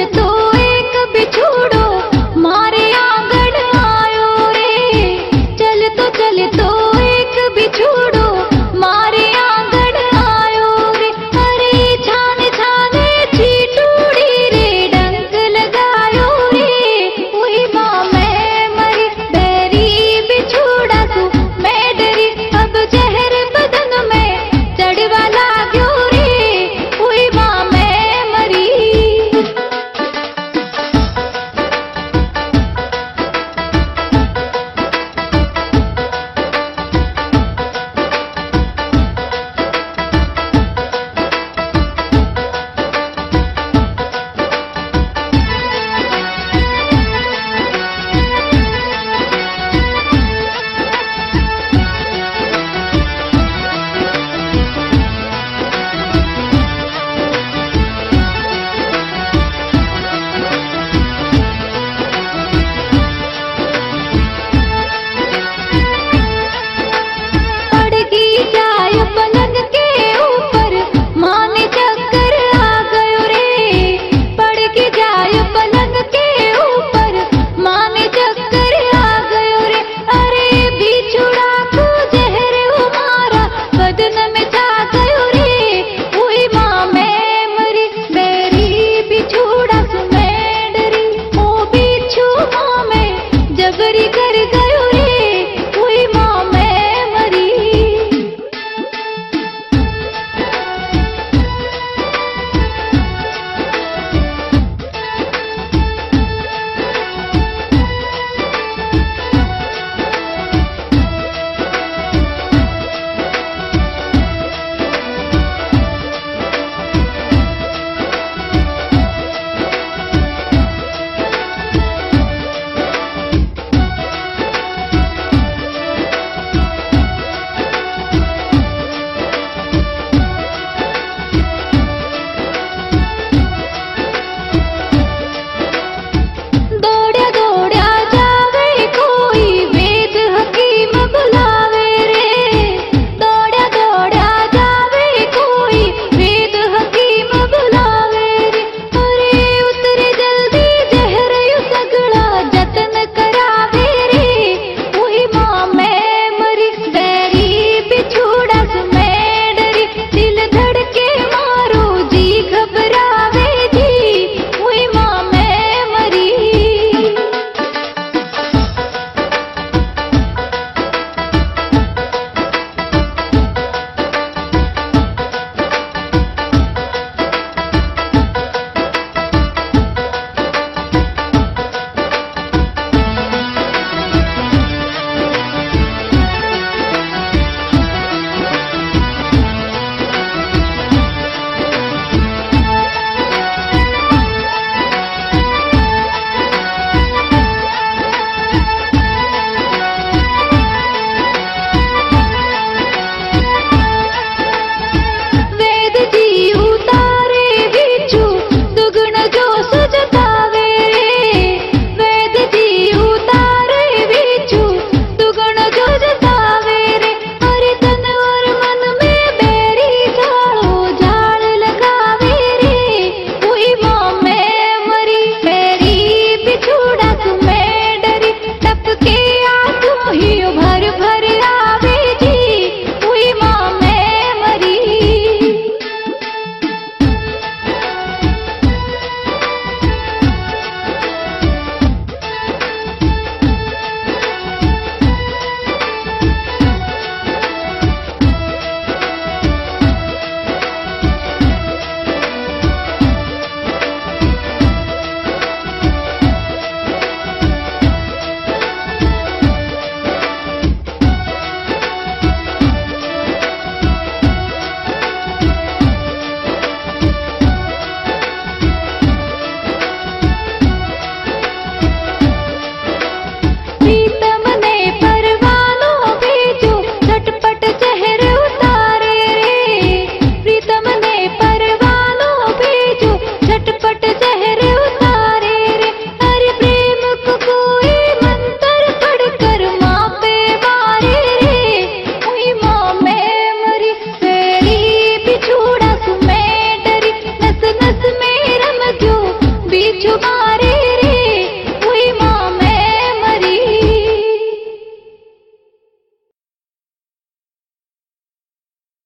de todo.